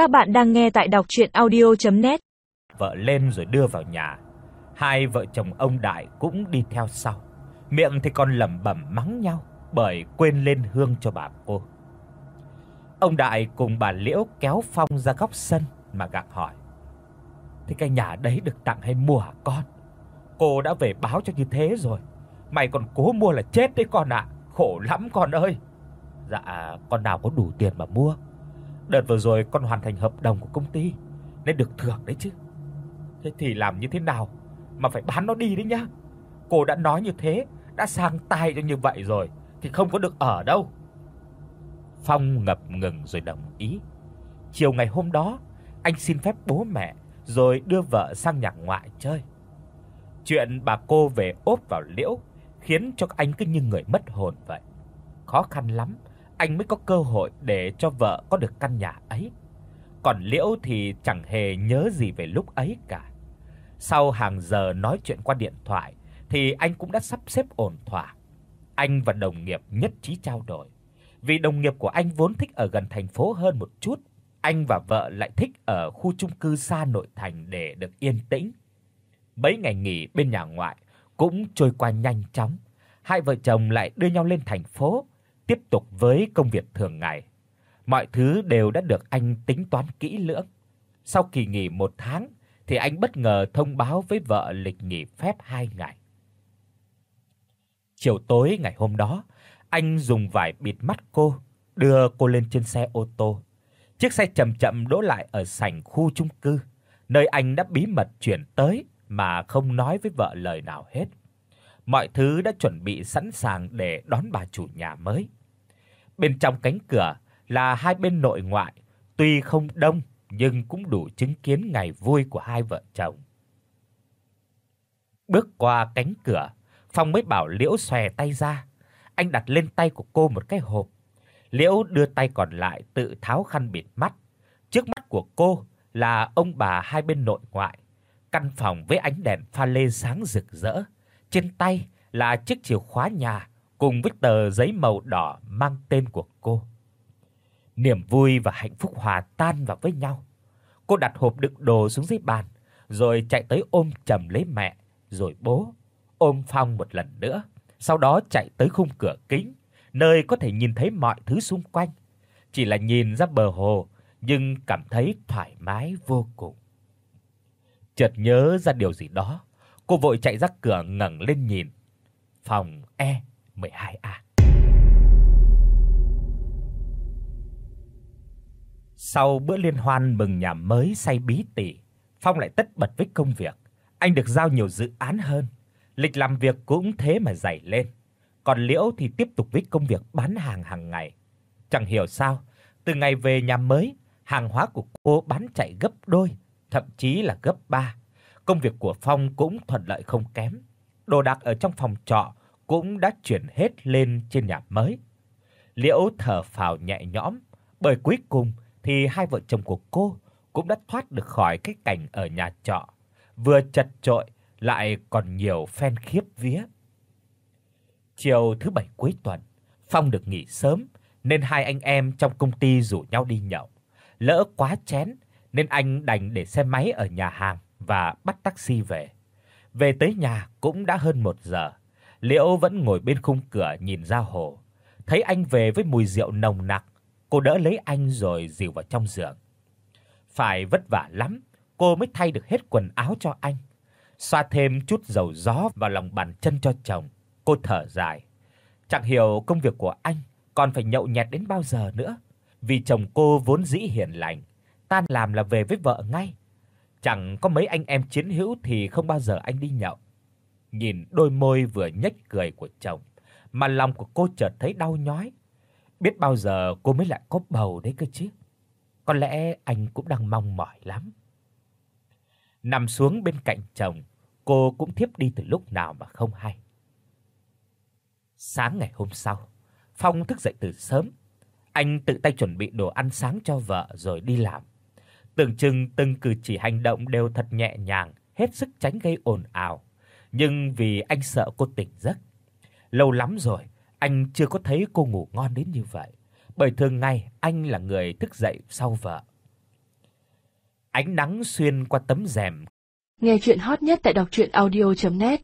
Các bạn đang nghe tại đọc audio net Vợ lên rồi đưa vào nhà. Hai vợ chồng ông Đại cũng đi theo sau. Miệng thì còn lẩm bẩm mắng nhau bởi quên lên hương cho bà cô. Ông Đại cùng bà Liễu kéo Phong ra góc sân mà gặng hỏi: "Thế cái nhà đấy được tặng hay mua hả con? Cô đã về báo cho như thế rồi, mày còn cố mua là chết đấy con ạ, khổ lắm con ơi." "Dạ, con nào có đủ tiền mà mua. Đợt vừa rồi con hoàn thành hợp đồng của công ty nên được thưởng đấy chứ." "Thế thì làm như thế nào mà phải bán nó đi đấy nhá. Cô đã nói như thế, đã sang tay cho như vậy rồi thì không có được ở đâu." Phong ngập ngừng rồi đồng ý. Chiều ngày hôm đó, anh xin phép bố mẹ rồi đưa vợ sang nhà ngoại chơi. Chuyện bà cô về ốp vào Liễu khiến cho anh cứ như người mất hồn vậy. Khó khăn lắm anh mới có cơ hội để cho vợ có được căn nhà ấy. Còn Liễu thì chẳng hề nhớ gì về lúc ấy cả. Sau hàng giờ nói chuyện qua điện thoại thì anh cũng đã sắp xếp ổn thỏa. Anh và đồng nghiệp nhất trí trao đổi. Vì đồng nghiệp của anh vốn thích ở gần thành phố hơn một chút, anh và vợ lại thích ở khu chung cư xa nội thành để được yên tĩnh. Mấy ngày nghỉ bên nhà ngoại cũng trôi qua nhanh chóng. Hai vợ chồng lại đưa nhau lên thành phố, tiếp tục với công việc thường ngày. Mọi thứ đều đã được anh tính toán kỹ lưỡng. Sau kỳ nghỉ một tháng thì anh bất ngờ thông báo với vợ lịch nghỉ phép 2 ngày. Chiều tối ngày hôm đó, anh dùng vải bịt mắt cô, đưa cô lên trên xe ô tô. Chiếc xe chậm chậm đỗ lại ở sảnh khu chung cư, nơi anh đã bí mật chuyển tới mà không nói với vợ lời nào hết. Mọi thứ đã chuẩn bị sẵn sàng để đón bà chủ nhà mới. Bên trong cánh cửa là hai bên nội ngoại, tuy không đông nhưng cũng đủ chứng kiến ngày vui của hai vợ chồng. Bước qua cánh cửa, Phong mới bảo Liễu xòe tay ra. Anh đặt lên tay của cô một cái hộp. Liễu đưa tay còn lại tự tháo khăn bịt mắt. Trước mắt của cô là ông bà hai bên nội ngoại, căn phòng với ánh đèn pha lê sáng rực rỡ. Trên tay là chiếc chìa khóa nhà cùng với tờ giấy màu đỏ mang tên của cô. Niềm vui và hạnh phúc hòa tan vào với nhau. Cô đặt hộp đựng đồ xuống dưới bàn, rồi chạy tới ôm chầm lấy mẹ, rồi bố, ôm Phong một lần nữa, sau đó chạy tới khung cửa kính, nơi có thể nhìn thấy mọi thứ xung quanh. Chỉ là nhìn ra bờ hồ, nhưng cảm thấy thoải mái vô cùng. Chợt nhớ ra điều gì đó, cô vội chạy ra cửa ngẩng lên nhìn. Phòng e 12A. Sau bữa liên hoan mừng nhà mới say bí tỉ, Phong lại tất bật với công việc. Anh được giao nhiều dự án hơn, lịch làm việc cũng thế mà dày lên. Còn Liễu thì tiếp tục với công việc bán hàng hàng ngày. Chẳng hiểu sao, từ ngày về nhà mới, hàng hóa của cô bán chạy gấp đôi, thậm chí là gấp ba. Công việc của Phong cũng thuận lợi không kém. Đồ đạc ở trong phòng trọ cũng đã chuyển hết lên trên nhà mới. Liễu thở phào nhẹ nhõm, bởi cuối cùng thì hai vợ chồng của cô cũng đã thoát được khỏi cái cảnh ở nhà trọ, vừa chật chội lại còn nhiều phen khiếp vía. Chiều thứ bảy cuối tuần, Phong được nghỉ sớm nên hai anh em trong công ty rủ nhau đi nhậu. Lỡ quá chén nên anh đành để xe máy ở nhà hàng và bắt taxi về. Về tới nhà cũng đã hơn 1 giờ. Liễu vẫn ngồi bên khung cửa nhìn ra hồ, thấy anh về với mùi rượu nồng nặc, cô đỡ lấy anh rồi dìu vào trong giường. Phải vất vả lắm, cô mới thay được hết quần áo cho anh. Xoa thêm chút dầu gió vào lòng bàn chân cho chồng, cô thở dài. Chẳng hiểu công việc của anh còn phải nhậu nhẹt đến bao giờ nữa, vì chồng cô vốn dĩ hiền lành, tan làm là về với vợ ngay. Chẳng có mấy anh em chiến hữu thì không bao giờ anh đi nhậu. Nhìn đôi môi vừa nhếch cười của chồng, mà lòng của cô chợt thấy đau nhói. Biết bao giờ cô mới lại có bầu đấy cơ chứ. Có lẽ anh cũng đang mong mỏi lắm. Nằm xuống bên cạnh chồng, cô cũng thiếp đi từ lúc nào mà không hay. Sáng ngày hôm sau, Phong thức dậy từ sớm. Anh tự tay chuẩn bị đồ ăn sáng cho vợ rồi đi làm. Tưởng chừng từng cử chỉ hành động đều thật nhẹ nhàng, hết sức tránh gây ồn ào, nhưng vì anh sợ cô tỉnh giấc. Lâu lắm rồi anh chưa có thấy cô ngủ ngon đến như vậy, bởi thường ngày anh là người thức dậy sau vợ. ánh nắng xuyên qua tấm rèm. Nghe truyện hot nhất tại doctruyenaudio.net